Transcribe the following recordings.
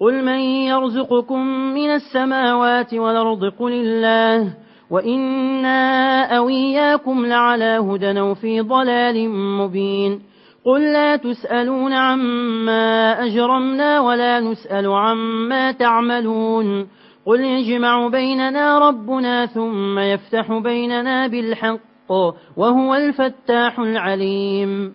قل من يرزقكم من السماوات والأرض قل الله وإنا أوياكم لعلى هدى أو في ضلال مبين قل لا تسألون عما أجرمنا ولا نسأل عما تعملون قل يجمع بيننا ربنا ثم يفتح بيننا بالحق وهو الفتاح العليم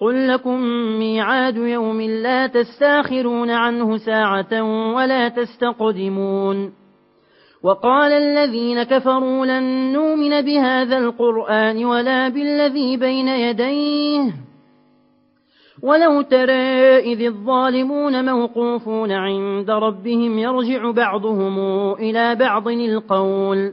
قل لكم ميعاد يوم لا تستأخرون عنه ساعة ولا تستقدمون. وقال الذين كفروا لن نؤمن بهذا القرآن ولا بالذي بين يديه. ولو ترى إذ الظالمون موقوفون عند ربهم يرجع بعضهم إلى بعض القول.